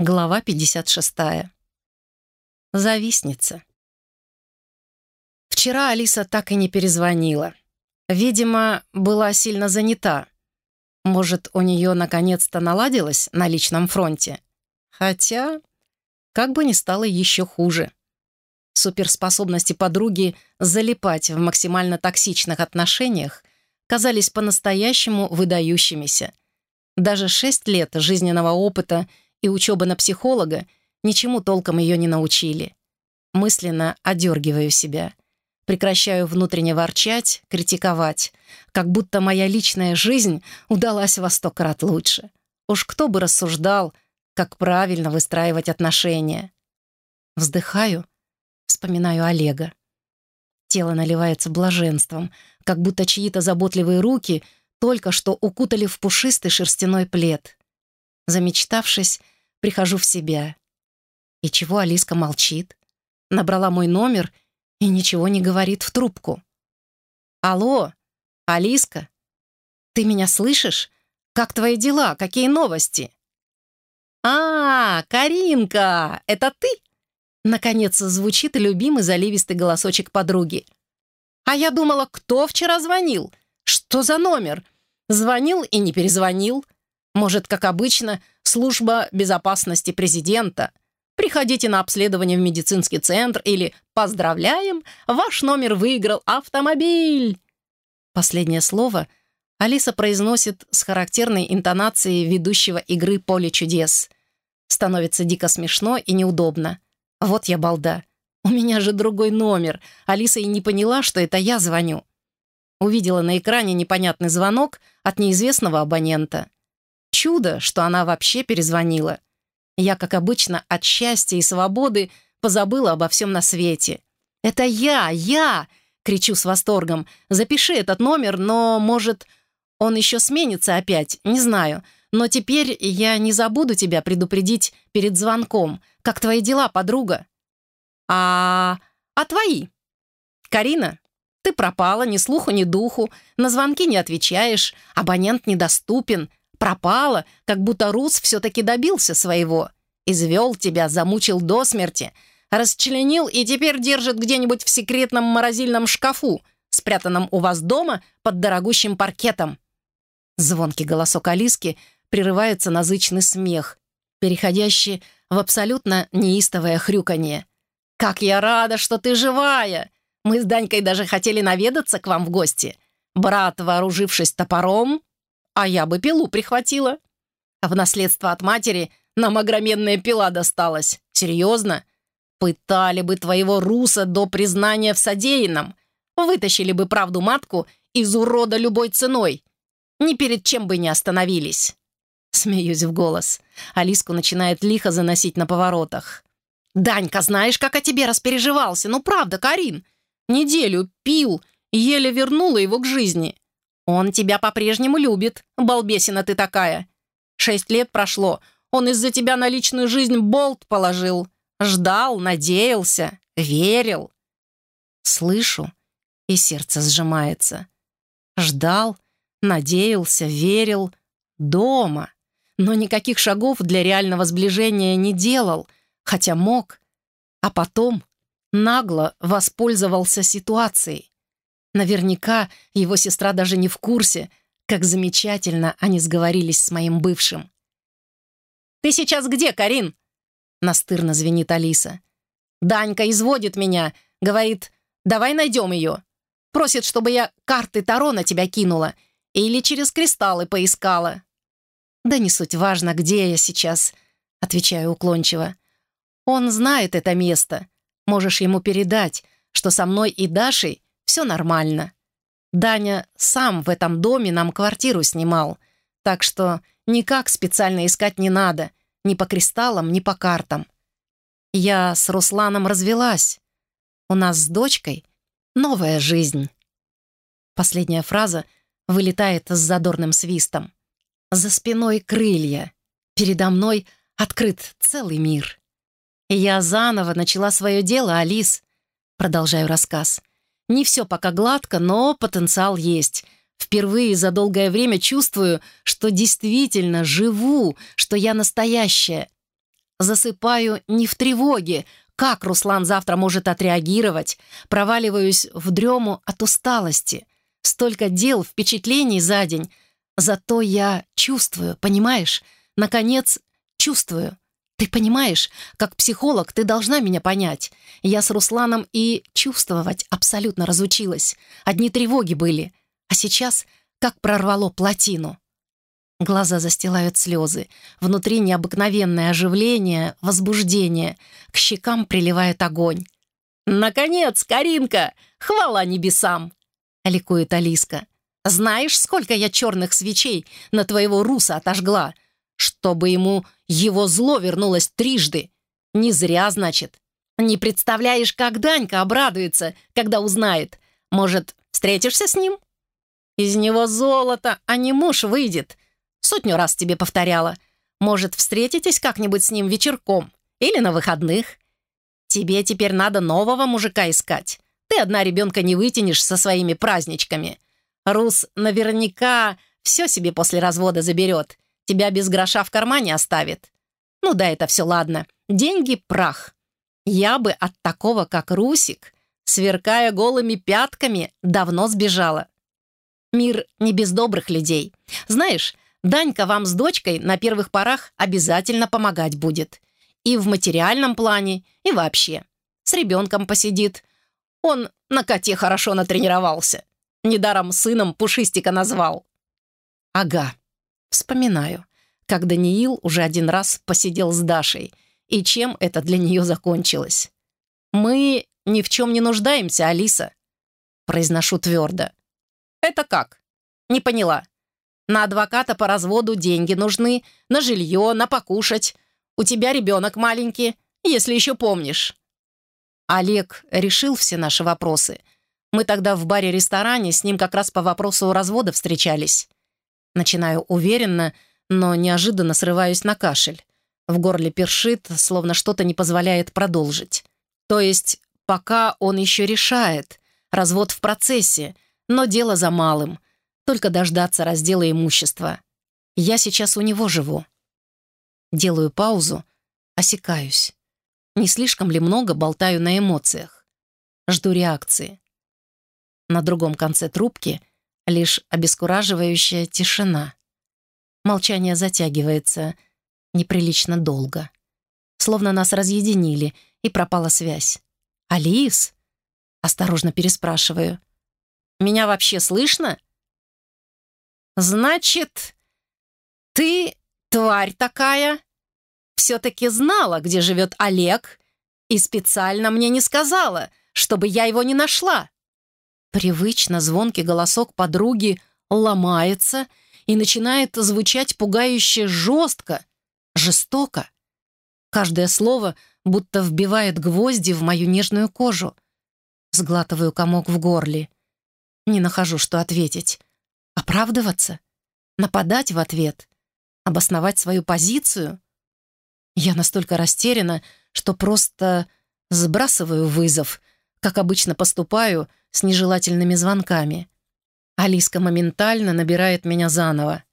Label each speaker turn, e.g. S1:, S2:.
S1: Глава 56. Завистница. Вчера Алиса так и не перезвонила. Видимо, была сильно занята. Может, у нее наконец-то наладилось на личном фронте? Хотя, как бы ни стало еще хуже. Суперспособности подруги залипать в максимально токсичных отношениях казались по-настоящему выдающимися. Даже шесть лет жизненного опыта — и учеба на психолога ничему толком ее не научили. Мысленно одергиваю себя. Прекращаю внутренне ворчать, критиковать, как будто моя личная жизнь удалась во сто крат лучше. Уж кто бы рассуждал, как правильно выстраивать отношения. Вздыхаю, вспоминаю Олега. Тело наливается блаженством, как будто чьи-то заботливые руки только что укутали в пушистый шерстяной плед. Замечтавшись, Прихожу в себя. И чего Алиска молчит? Набрала мой номер и ничего не говорит в трубку. «Алло, Алиска, ты меня слышишь? Как твои дела? Какие новости?» «А, Каринка, это ты?» Наконец звучит любимый заливистый голосочек подруги. «А я думала, кто вчера звонил? Что за номер? Звонил и не перезвонил. Может, как обычно, служба безопасности президента. Приходите на обследование в медицинский центр или «Поздравляем! Ваш номер выиграл автомобиль!» Последнее слово Алиса произносит с характерной интонацией ведущего игры «Поле чудес». Становится дико смешно и неудобно. Вот я балда. У меня же другой номер. Алиса и не поняла, что это я звоню. Увидела на экране непонятный звонок от неизвестного абонента. Чудо, что она вообще перезвонила. Я, как обычно, от счастья и свободы позабыла обо всем на свете. «Это я! Я!» — кричу с восторгом. «Запиши этот номер, но, может, он еще сменится опять, не знаю. Но теперь я не забуду тебя предупредить перед звонком. Как твои дела, подруга?» «А... а твои?» «Карина, ты пропала, ни слуху, ни духу, на звонки не отвечаешь, абонент недоступен, пропала, как будто Рус все-таки добился своего. Извел тебя, замучил до смерти, расчленил и теперь держит где-нибудь в секретном морозильном шкафу, спрятанном у вас дома под дорогущим паркетом. Звонкий голосок Алиски прерывается на зычный смех, переходящий в абсолютно неистовое хрюканье. «Как я рада, что ты живая! Мы с Данькой даже хотели наведаться к вам в гости. Брат, вооружившись топором, а я бы пилу прихватила. В наследство от матери нам огроменная пила досталась. Серьезно? Пытали бы твоего руса до признания в содеянном. Вытащили бы правду матку из урода любой ценой. Ни перед чем бы не остановились. Смеюсь в голос. Алиску начинает лихо заносить на поворотах. «Данька, знаешь, как о тебе распереживался? Ну, правда, Карин. Неделю пил, еле вернула его к жизни. Он тебя по-прежнему любит, балбесина ты такая. Шесть лет прошло, он из-за тебя на личную жизнь болт положил. Ждал, надеялся, верил. Слышу, и сердце сжимается. Ждал, надеялся, верил. Дома. Но никаких шагов для реального сближения не делал, хотя мог. А потом нагло воспользовался ситуацией. Наверняка его сестра даже не в курсе, как замечательно они сговорились с моим бывшим. «Ты сейчас где, Карин?» Настырно звенит Алиса. «Данька изводит меня, говорит, давай найдем ее. Просит, чтобы я карты Таро на тебя кинула или через кристаллы поискала». «Да не суть важно, где я сейчас», — отвечаю уклончиво. «Он знает это место. Можешь ему передать, что со мной и Дашей все нормально. Даня сам в этом доме нам квартиру снимал, так что никак специально искать не надо, ни по кристаллам, ни по картам. Я с Русланом развелась. У нас с дочкой новая жизнь. Последняя фраза вылетает с задорным свистом. За спиной крылья. Передо мной открыт целый мир. Я заново начала свое дело, Алис. Продолжаю рассказ. Не все пока гладко, но потенциал есть. Впервые за долгое время чувствую, что действительно живу, что я настоящая. засыпаю не в тревоге, как Руслан завтра может отреагировать, проваливаюсь в дрему от усталости. Столько дел, впечатлений за день. Зато я чувствую, понимаешь? Наконец, чувствую. Ты понимаешь, как психолог ты должна меня понять. Я с Русланом и чувствовать абсолютно разучилась. Одни тревоги были. А сейчас как прорвало плотину. Глаза застилают слезы. Внутри необыкновенное оживление, возбуждение. К щекам приливает огонь. «Наконец, Каринка! Хвала небесам!» — ликует Алиска. «Знаешь, сколько я черных свечей на твоего руса отожгла? Чтобы ему его зло вернулось трижды. Не зря, значит. Не представляешь, как Данька обрадуется, когда узнает. Может, встретишься с ним? Из него золото, а не муж выйдет. Сотню раз тебе повторяла. Может, встретитесь как-нибудь с ним вечерком или на выходных? Тебе теперь надо нового мужика искать. Ты одна ребенка не вытянешь со своими праздничками. Рус наверняка все себе после развода заберет. Тебя без гроша в кармане оставит. Ну да, это все ладно. Деньги — прах. Я бы от такого, как Русик, сверкая голыми пятками, давно сбежала. Мир не без добрых людей. Знаешь, Данька вам с дочкой на первых порах обязательно помогать будет. И в материальном плане, и вообще. С ребенком посидит. Он на коте хорошо натренировался. Недаром сыном Пушистика назвал. Ага, вспоминаю, как Даниил уже один раз посидел с Дашей, и чем это для нее закончилось. «Мы ни в чем не нуждаемся, Алиса», — произношу твердо. «Это как?» «Не поняла». На адвоката по разводу деньги нужны, на жилье, на покушать. У тебя ребенок маленький, если еще помнишь». Олег решил все наши вопросы. Мы тогда в баре-ресторане с ним как раз по вопросу развода встречались. Начинаю уверенно, но неожиданно срываюсь на кашель. В горле першит, словно что-то не позволяет продолжить. То есть пока он еще решает, развод в процессе, но дело за малым только дождаться раздела имущества. Я сейчас у него живу. Делаю паузу, осекаюсь. Не слишком ли много болтаю на эмоциях? Жду реакции. На другом конце трубки лишь обескураживающая тишина. Молчание затягивается неприлично долго. Словно нас разъединили, и пропала связь. «Алис?» Осторожно переспрашиваю. «Меня вообще слышно?» «Значит, ты, тварь такая, все-таки знала, где живет Олег, и специально мне не сказала, чтобы я его не нашла». Привычно звонкий голосок подруги ломается и начинает звучать пугающе жестко, жестоко. Каждое слово будто вбивает гвозди в мою нежную кожу. Сглатываю комок в горле. Не нахожу, что ответить. Оправдываться? Нападать в ответ? Обосновать свою позицию? Я настолько растеряна, что просто сбрасываю вызов, как обычно поступаю с нежелательными звонками. Алиска моментально набирает меня заново.